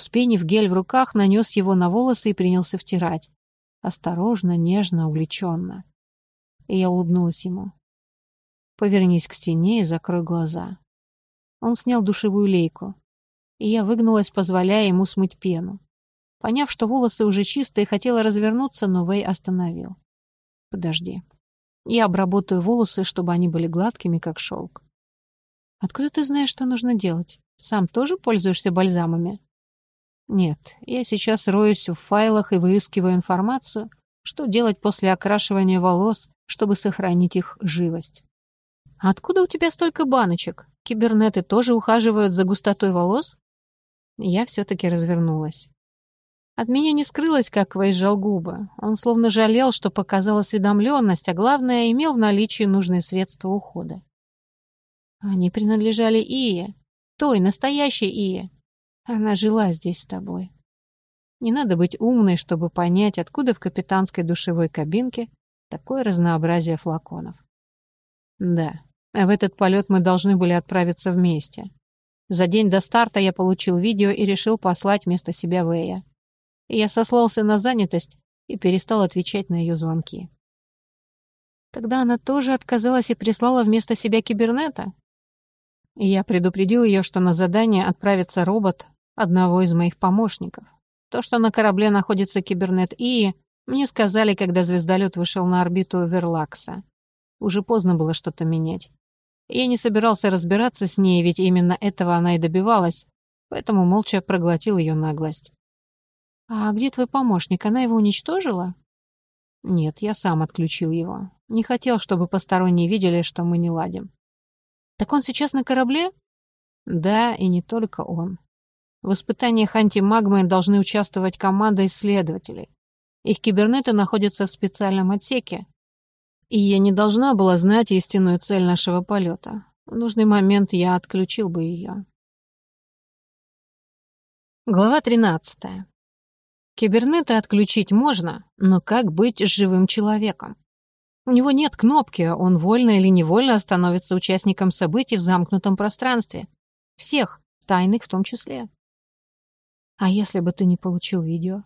Вспенив гель в руках, нанес его на волосы и принялся втирать. Осторожно, нежно, увлеченно. И я улыбнулась ему. «Повернись к стене и закрой глаза». Он снял душевую лейку, и я выгнулась, позволяя ему смыть пену. Поняв, что волосы уже чистые, хотела развернуться, но Вэй остановил. «Подожди. Я обработаю волосы, чтобы они были гладкими, как шелк». «Откуда ты знаешь, что нужно делать? Сам тоже пользуешься бальзамами?» «Нет, я сейчас роюсь в файлах и выискиваю информацию, что делать после окрашивания волос, чтобы сохранить их живость». «Откуда у тебя столько баночек? Кибернеты тоже ухаживают за густотой волос?» Я все-таки развернулась. От меня не скрылось, как Вэй сжал губы. Он словно жалел, что показал осведомленность, а главное, имел в наличии нужные средства ухода. Они принадлежали Ие, той, настоящей Ие. Она жила здесь с тобой. Не надо быть умной, чтобы понять, откуда в капитанской душевой кабинке такое разнообразие флаконов. Да, в этот полет мы должны были отправиться вместе. За день до старта я получил видео и решил послать вместо себя Вэя. Я сослался на занятость и перестал отвечать на ее звонки. Тогда она тоже отказалась и прислала вместо себя кибернета. я предупредил ее, что на задание отправится робот одного из моих помощников. То, что на корабле находится кибернет И, мне сказали, когда звездолет вышел на орбиту Верлакса. Уже поздно было что-то менять. Я не собирался разбираться с ней, ведь именно этого она и добивалась, поэтому молча проглотил ее наглость. «А где твой помощник? Она его уничтожила?» «Нет, я сам отключил его. Не хотел, чтобы посторонние видели, что мы не ладим». «Так он сейчас на корабле?» «Да, и не только он. В испытаниях антимагмы должны участвовать команда исследователей. Их кибернеты находятся в специальном отсеке, и я не должна была знать истинную цель нашего полета. В нужный момент я отключил бы ее. Глава 13. Кибернета отключить можно, но как быть с живым человеком? У него нет кнопки, он вольно или невольно становится участником событий в замкнутом пространстве. Всех, тайных в том числе. А если бы ты не получил видео?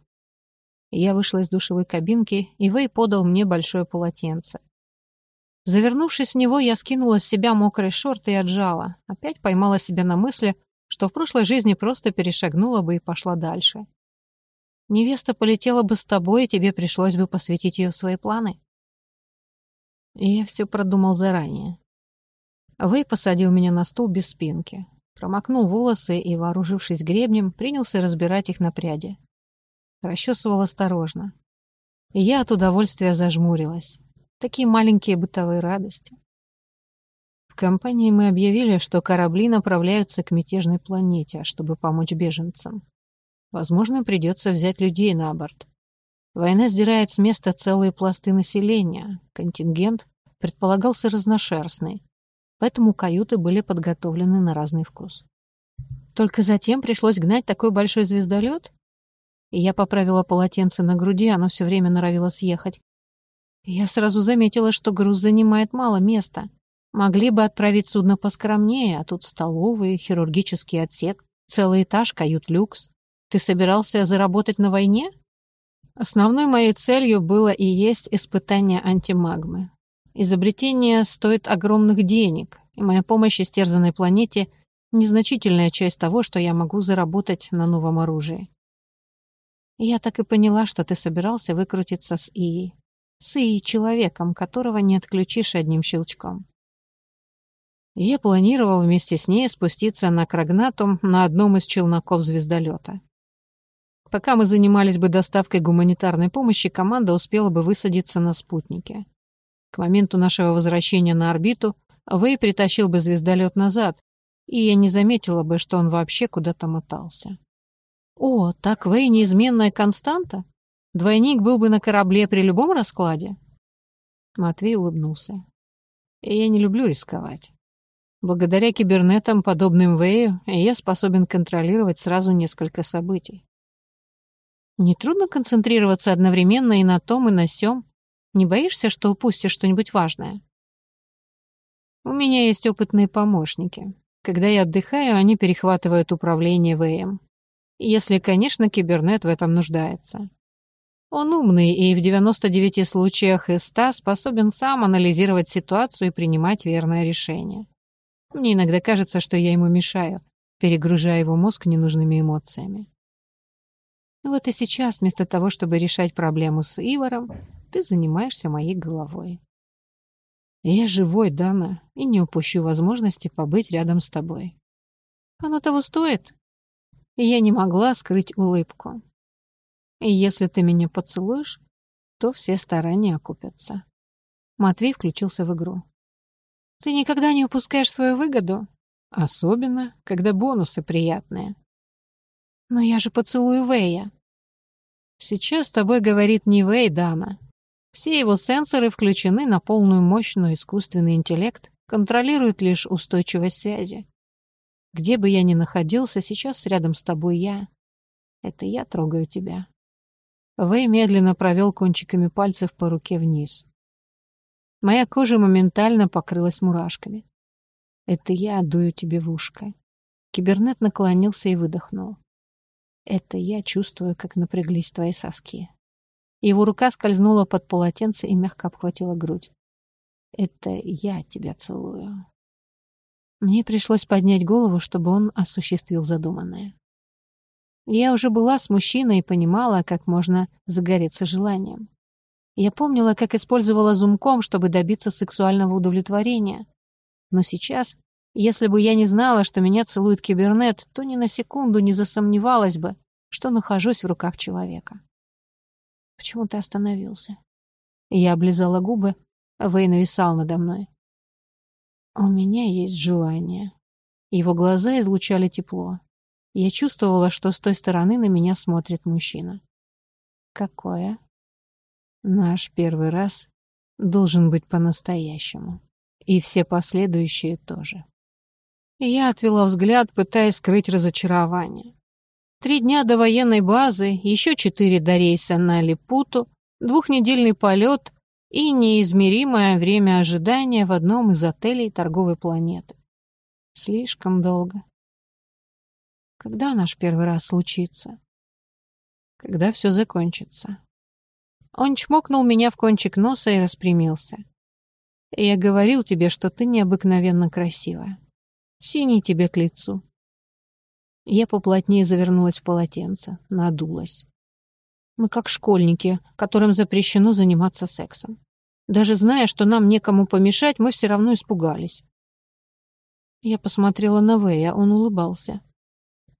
Я вышла из душевой кабинки, и Вэй подал мне большое полотенце. Завернувшись в него, я скинула с себя мокрые шорты и отжала. Опять поймала себя на мысли, что в прошлой жизни просто перешагнула бы и пошла дальше. Невеста полетела бы с тобой, и тебе пришлось бы посвятить ее в свои планы. И я все продумал заранее. Вэй посадил меня на стул без спинки, промокнул волосы и, вооружившись гребнем, принялся разбирать их на пряди. Расчесывал осторожно. И я от удовольствия зажмурилась. Такие маленькие бытовые радости. В компании мы объявили, что корабли направляются к мятежной планете, чтобы помочь беженцам. Возможно, придется взять людей на борт. Война сдирает с места целые пласты населения. Контингент предполагался разношерстный, поэтому каюты были подготовлены на разный вкус. Только затем пришлось гнать такой большой звездолет? И я поправила полотенце на груди, оно все время норовило съехать. Я сразу заметила, что груз занимает мало места. Могли бы отправить судно поскромнее, а тут столовый, хирургический отсек, целый этаж, кают-люкс. Ты собирался заработать на войне? Основной моей целью было и есть испытание антимагмы. Изобретение стоит огромных денег, и моя помощь истерзанной планете — незначительная часть того, что я могу заработать на новом оружии. Я так и поняла, что ты собирался выкрутиться с Ией с и человеком, которого не отключишь одним щелчком. Я планировал вместе с ней спуститься на Крагнатум на одном из челноков звездолета. Пока мы занимались бы доставкой гуманитарной помощи, команда успела бы высадиться на спутнике. К моменту нашего возвращения на орбиту Вэй притащил бы звездолет назад, и я не заметила бы, что он вообще куда-то мотался. О, так Вэй неизменная константа? Двойник был бы на корабле при любом раскладе. Матвей улыбнулся. Я не люблю рисковать. Благодаря кибернетам, подобным Вэю, я способен контролировать сразу несколько событий. Нетрудно концентрироваться одновременно и на том, и на сём. Не боишься, что упустишь что-нибудь важное? У меня есть опытные помощники. Когда я отдыхаю, они перехватывают управление ВМ. Если, конечно, кибернет в этом нуждается. Он умный и в 99 случаях из 100 способен сам анализировать ситуацию и принимать верное решение. Мне иногда кажется, что я ему мешаю, перегружая его мозг ненужными эмоциями. Вот и сейчас, вместо того, чтобы решать проблему с Ивором, ты занимаешься моей головой. Я живой, Дана, и не упущу возможности побыть рядом с тобой. Оно того стоит. И я не могла скрыть улыбку. И если ты меня поцелуешь, то все старания окупятся. Матвей включился в игру. Ты никогда не упускаешь свою выгоду? Особенно, когда бонусы приятные. Но я же поцелую Вэя. Сейчас с тобой говорит не Вэй, Дана. Все его сенсоры включены на полную мощь, но искусственный интеллект контролирует лишь устойчивость связи. Где бы я ни находился, сейчас рядом с тобой я. Это я трогаю тебя. Вэй медленно провел кончиками пальцев по руке вниз. Моя кожа моментально покрылась мурашками. Это я дую тебе в ушко. Кибернет наклонился и выдохнул. Это я чувствую, как напряглись твои соски. Его рука скользнула под полотенце и мягко обхватила грудь. Это я тебя целую. Мне пришлось поднять голову, чтобы он осуществил задуманное. Я уже была с мужчиной и понимала, как можно загореться желанием. Я помнила, как использовала зумком, чтобы добиться сексуального удовлетворения. Но сейчас, если бы я не знала, что меня целует кибернет, то ни на секунду не засомневалась бы, что нахожусь в руках человека. Почему ты остановился? Я облизала губы, а Вэй нависал надо мной. У меня есть желание. Его глаза излучали тепло. Я чувствовала, что с той стороны на меня смотрит мужчина. Какое? Наш первый раз должен быть по-настоящему. И все последующие тоже. Я отвела взгляд, пытаясь скрыть разочарование. Три дня до военной базы, еще четыре до рейса на Липуту, двухнедельный полет и неизмеримое время ожидания в одном из отелей торговой планеты. Слишком долго. Когда наш первый раз случится? Когда все закончится. Он чмокнул меня в кончик носа и распрямился. Я говорил тебе, что ты необыкновенно красивая. Синий тебе к лицу. Я поплотнее завернулась в полотенце, надулась. Мы как школьники, которым запрещено заниматься сексом. Даже зная, что нам некому помешать, мы все равно испугались. Я посмотрела на Вэя, он улыбался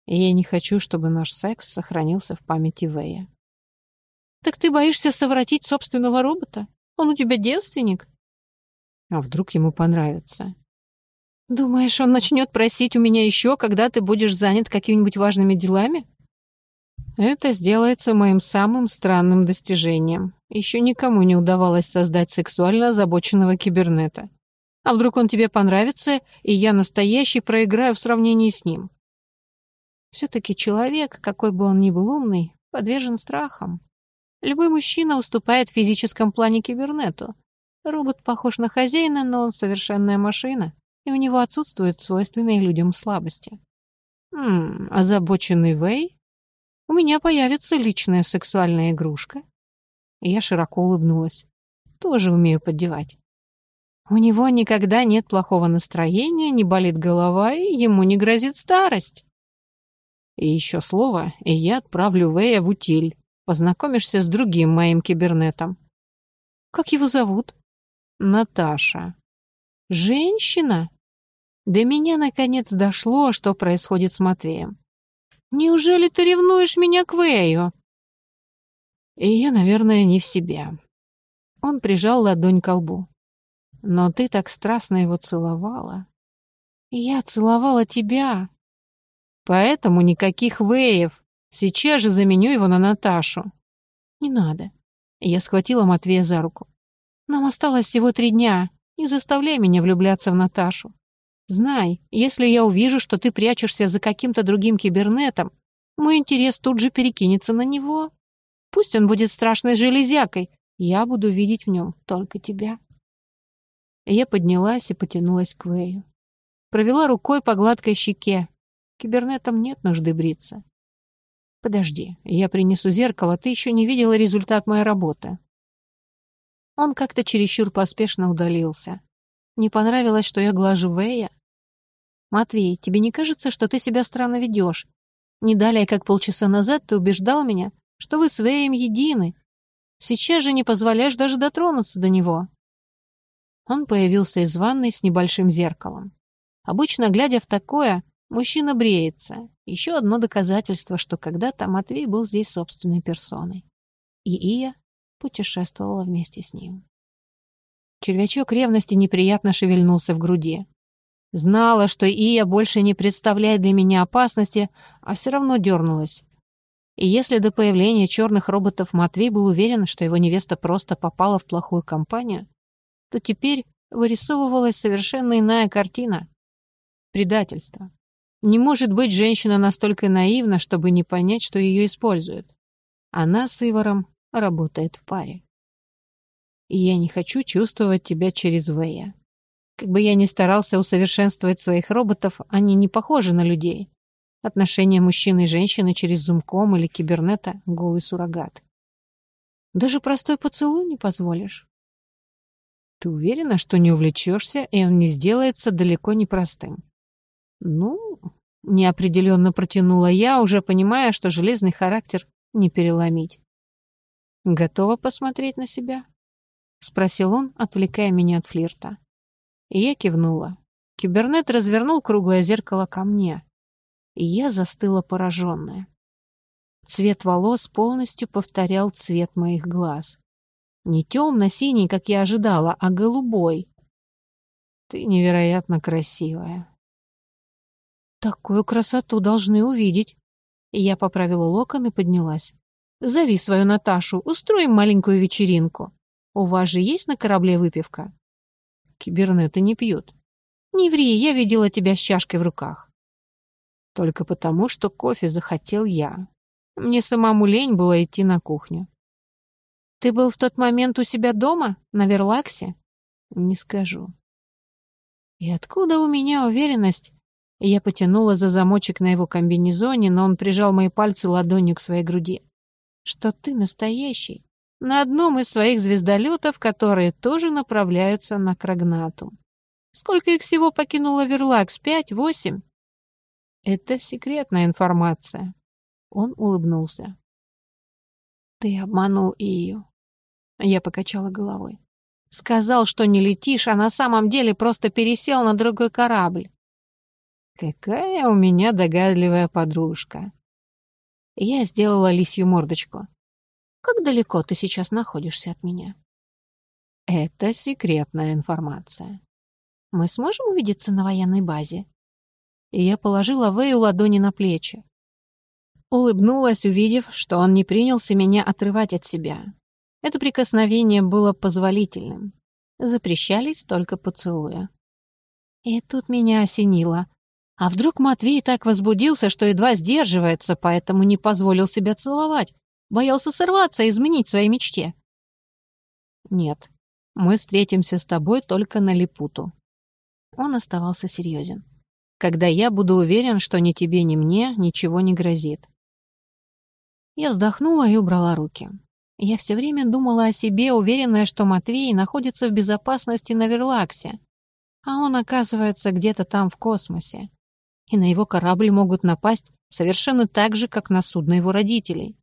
и я не хочу, чтобы наш секс сохранился в памяти Вэя. «Так ты боишься совратить собственного робота? Он у тебя девственник?» «А вдруг ему понравится?» «Думаешь, он начнет просить у меня еще, когда ты будешь занят какими-нибудь важными делами?» «Это сделается моим самым странным достижением. Еще никому не удавалось создать сексуально озабоченного кибернета. А вдруг он тебе понравится, и я настоящий проиграю в сравнении с ним?» Все-таки человек, какой бы он ни был умный, подвержен страхам. Любой мужчина уступает в физическом плане кибернету. Робот похож на хозяина, но он совершенная машина, и у него отсутствуют свойственные людям слабости. Хм, озабоченный Вэй? У меня появится личная сексуальная игрушка. Я широко улыбнулась. Тоже умею поддевать. У него никогда нет плохого настроения, не болит голова, и ему не грозит старость. И еще слово, и я отправлю Вэя в утиль. Познакомишься с другим моим кибернетом. Как его зовут? Наташа. Женщина? До меня наконец дошло, что происходит с Матвеем. Неужели ты ревнуешь меня к Вэю? И я, наверное, не в себе. Он прижал ладонь к лбу. Но ты так страстно его целовала. Я целовала тебя. Поэтому никаких веев. Сейчас же заменю его на Наташу. Не надо. Я схватила Матвея за руку. Нам осталось всего три дня. Не заставляй меня влюбляться в Наташу. Знай, если я увижу, что ты прячешься за каким-то другим кибернетом, мой интерес тут же перекинется на него. Пусть он будет страшной железякой, я буду видеть в нем только тебя. Я поднялась и потянулась к Вэю. Провела рукой по гладкой щеке, Кибернетам нет нужды бриться. Подожди, я принесу зеркало, ты еще не видела результат моей работы. Он как-то чересчур поспешно удалился. Не понравилось, что я глажу Вэя? Матвей, тебе не кажется, что ты себя странно ведешь? Не далее, как полчаса назад, ты убеждал меня, что вы с Вэем едины. Сейчас же не позволяешь даже дотронуться до него. Он появился из ванной с небольшим зеркалом. Обычно, глядя в такое, мужчина бреется. Еще одно доказательство, что когда-то Матвей был здесь собственной персоной. И Ия путешествовала вместе с ним. Червячок ревности неприятно шевельнулся в груди. Знала, что Ия больше не представляет для меня опасности, а все равно дернулась. И если до появления черных роботов Матвей был уверен, что его невеста просто попала в плохую компанию, то теперь вырисовывалась совершенно иная картина. Предательство. Не может быть женщина настолько наивна, чтобы не понять, что ее используют. Она с Иваром работает в паре. И я не хочу чувствовать тебя через Вэя. Как бы я ни старался усовершенствовать своих роботов, они не похожи на людей. Отношения мужчины и женщины через зумком или кибернета — голый суррогат. Даже простой поцелуй не позволишь. Ты уверена, что не увлечешься, и он не сделается далеко не простым? Ну, неопределенно протянула я, уже понимая, что железный характер не переломить. Готова посмотреть на себя? Спросил он, отвлекая меня от флирта. И я кивнула. Кибернет развернул круглое зеркало ко мне и я застыла пораженная. Цвет волос полностью повторял цвет моих глаз. Не темно-синий, как я ожидала, а голубой. Ты невероятно красивая. Такую красоту должны увидеть. Я поправила локон и поднялась. Зови свою Наташу, устроим маленькую вечеринку. У вас же есть на корабле выпивка? Кибернеты не пьют. Не ври, я видела тебя с чашкой в руках. Только потому, что кофе захотел я. Мне самому лень было идти на кухню. «Ты был в тот момент у себя дома, на Верлаксе?» «Не скажу». «И откуда у меня уверенность?» Я потянула за замочек на его комбинезоне, но он прижал мои пальцы ладонью к своей груди. «Что ты настоящий?» На одном из своих звездолетов, которые тоже направляются на Крагнатум. Сколько их всего покинуло Верлакс? Пять? Восемь? Это секретная информация. Он улыбнулся. Ты обманул Ию. Я покачала головой. Сказал, что не летишь, а на самом деле просто пересел на другой корабль. Какая у меня догадливая подружка. Я сделала лисью мордочку. Далеко ты сейчас находишься от меня? Это секретная информация. Мы сможем увидеться на военной базе? и я положила Вэю ладони на плечи. Улыбнулась, увидев, что он не принялся меня отрывать от себя. Это прикосновение было позволительным. Запрещались только поцелуя. И тут меня осенило. А вдруг Матвей так возбудился, что едва сдерживается, поэтому не позволил себя целовать, боялся сорваться и изменить своей мечте? Нет, мы встретимся с тобой только на Липуту. Он оставался серьезен когда я буду уверен, что ни тебе, ни мне ничего не грозит. Я вздохнула и убрала руки. Я все время думала о себе, уверенная, что Матвей находится в безопасности на Верлаксе, а он оказывается где-то там в космосе. И на его корабль могут напасть совершенно так же, как на судно его родителей.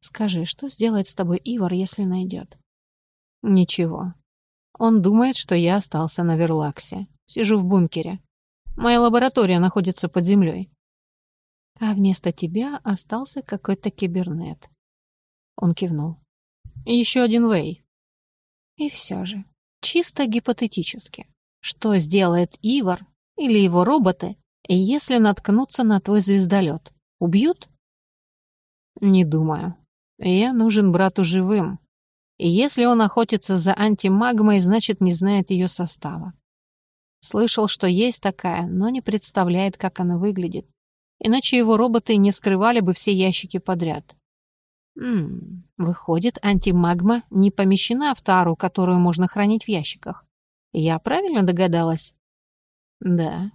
Скажи, что сделает с тобой Ивар, если найдет? Ничего. Он думает, что я остался на Верлаксе. Сижу в бункере. Моя лаборатория находится под землей. А вместо тебя остался какой-то кибернет. Он кивнул. Еще один Вэй. И все же, чисто гипотетически, что сделает Ивар или его роботы, если наткнуться на твой звездолет? Убьют? Не думаю. Я нужен брату живым. И если он охотится за антимагмой, значит, не знает ее состава. Слышал, что есть такая, но не представляет, как она выглядит. Иначе его роботы не вскрывали бы все ящики подряд. Ммм, выходит, антимагма не помещена в тару, которую можно хранить в ящиках. Я правильно догадалась? Да.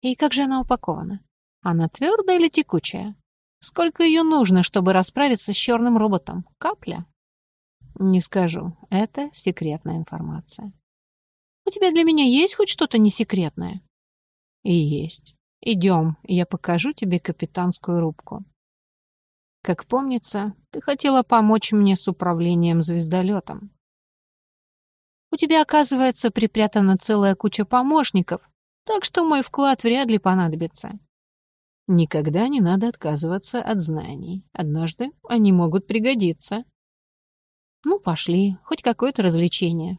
И как же она упакована? Она твердая или текучая? Сколько ее нужно, чтобы расправиться с черным роботом? Капля? Не скажу. Это секретная информация. У тебя для меня есть хоть что-то несекретное? И есть. Идем, я покажу тебе капитанскую рубку. Как помнится, ты хотела помочь мне с управлением звездолетом. У тебя, оказывается, припрятана целая куча помощников, так что мой вклад вряд ли понадобится. Никогда не надо отказываться от знаний. Однажды они могут пригодиться. Ну, пошли, хоть какое-то развлечение.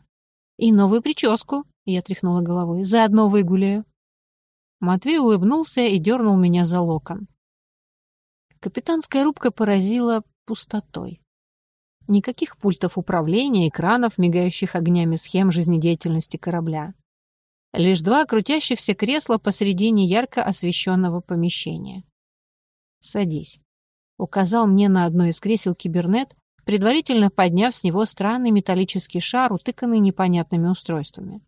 И новую прическу, я тряхнула головой, заодно выгуляю. Матвей улыбнулся и дернул меня за локон. Капитанская рубка поразила пустотой. Никаких пультов управления, экранов, мигающих огнями схем жизнедеятельности корабля. Лишь два крутящихся кресла посредине ярко освещенного помещения. «Садись», — указал мне на одно из кресел кибернет, предварительно подняв с него странный металлический шар, утыканный непонятными устройствами.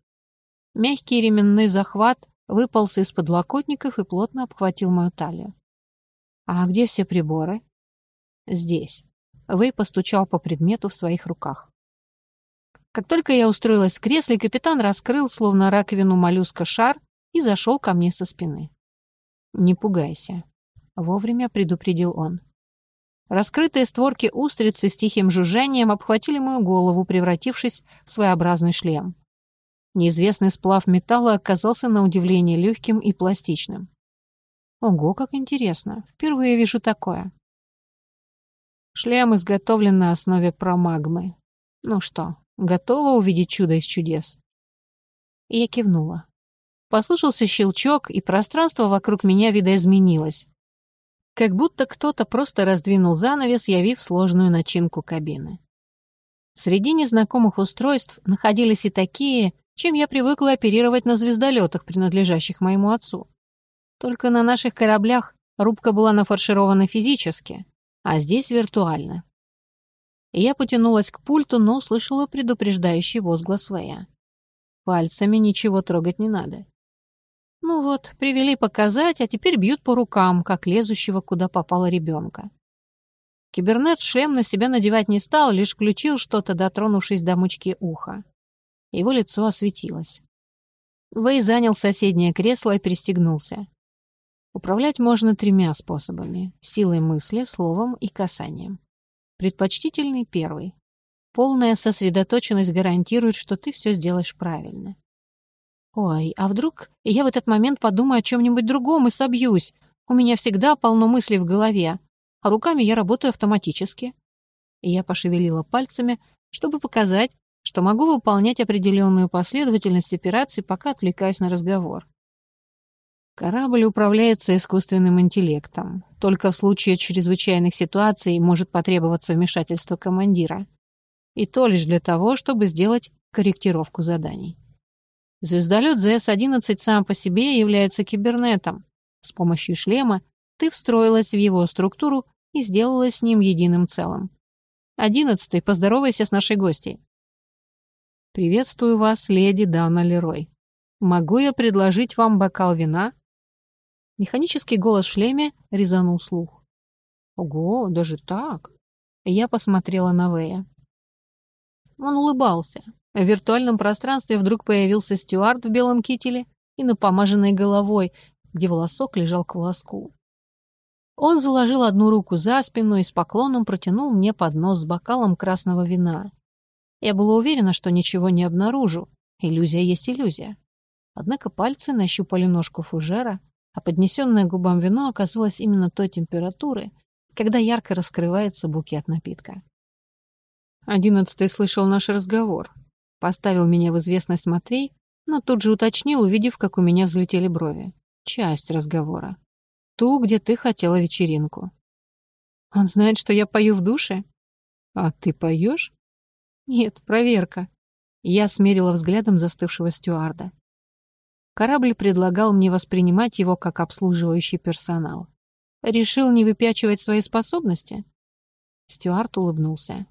Мягкий ременный захват выполз из подлокотников и плотно обхватил мою талию. «А где все приборы?» «Здесь». Вэй постучал по предмету в своих руках. Как только я устроилась в кресле, капитан раскрыл, словно раковину моллюска, шар и зашел ко мне со спины. «Не пугайся», — вовремя предупредил он. Раскрытые створки устрицы с тихим жужжанием обхватили мою голову, превратившись в своеобразный шлем. Неизвестный сплав металла оказался на удивление легким и пластичным. Ого, как интересно. Впервые вижу такое. Шлем изготовлен на основе промагмы. Ну что, Готова увидеть чудо из чудес?» Я кивнула. Послышался щелчок, и пространство вокруг меня видоизменилось. Как будто кто-то просто раздвинул занавес, явив сложную начинку кабины. Среди незнакомых устройств находились и такие, чем я привыкла оперировать на звездолетах, принадлежащих моему отцу. Только на наших кораблях рубка была нафарширована физически, а здесь виртуально. Я потянулась к пульту, но услышала предупреждающий возглас Вэя. Пальцами ничего трогать не надо. Ну вот, привели показать, а теперь бьют по рукам, как лезущего, куда попало ребенка. Кибернет шлем на себя надевать не стал, лишь включил что-то, дотронувшись до мучки уха. Его лицо осветилось. Вэй занял соседнее кресло и пристегнулся. Управлять можно тремя способами — силой мысли, словом и касанием. Предпочтительный первый. Полная сосредоточенность гарантирует, что ты все сделаешь правильно. Ой, а вдруг я в этот момент подумаю о чем-нибудь другом и собьюсь? У меня всегда полно мыслей в голове, а руками я работаю автоматически. И я пошевелила пальцами, чтобы показать, что могу выполнять определенную последовательность операций, пока отвлекаюсь на разговор. Корабль управляется искусственным интеллектом. Только в случае чрезвычайных ситуаций может потребоваться вмешательство командира. И то лишь для того, чтобы сделать корректировку заданий. Звездолет ЗС-11 сам по себе является кибернетом. С помощью шлема ты встроилась в его структуру и сделала с ним единым целым. Одиннадцатый, поздоровайся с нашей гостьей. «Приветствую вас, леди Дауна Лерой. Могу я предложить вам бокал вина Механический голос в шлеме резанул слух. «Ого, даже так?» Я посмотрела на Вэя. Он улыбался. В виртуальном пространстве вдруг появился стюард в белом кителе и напомаженной головой, где волосок лежал к волоску. Он заложил одну руку за спину и с поклоном протянул мне поднос с бокалом красного вина. Я была уверена, что ничего не обнаружу. Иллюзия есть иллюзия. Однако пальцы нащупали ножку фужера, а поднесенное губам вино оказалось именно той температуры, когда ярко раскрывается букет напитка. Одиннадцатый слышал наш разговор. Поставил меня в известность Матвей, но тут же уточнил, увидев, как у меня взлетели брови. Часть разговора. Ту, где ты хотела вечеринку. Он знает, что я пою в душе? А ты поешь? Нет, проверка. Я смерила взглядом застывшего стюарда. Корабль предлагал мне воспринимать его как обслуживающий персонал. Решил не выпячивать свои способности? Стюарт улыбнулся.